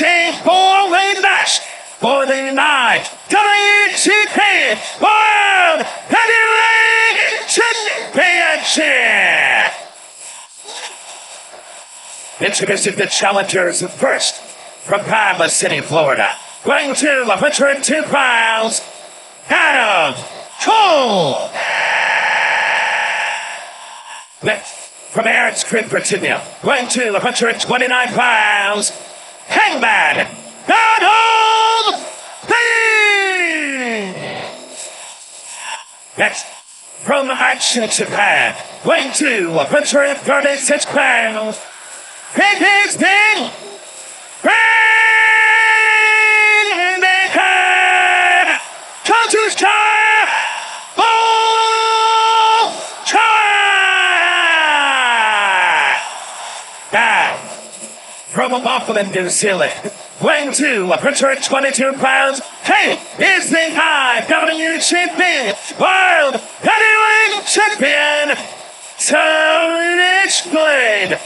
Waiting for the dash for the night. IWGP World Heavyweight Championship. Introducing the challengers first from Panama City, Florida, weighing to 102 pounds, Adam Cole. Next, from Aaron's Creek, Virginia, weighing to 129 pounds, Hangman Donald Lee. Next, from the Action Japan, weighing to 136 pounds, It is Big Rainmaker! Country's Time! Bull Time! Back from a Buffalo, Zealand, weighing to 122 pounds, Hey, is the IWGP World Heavyweight Champion, Tony Blade.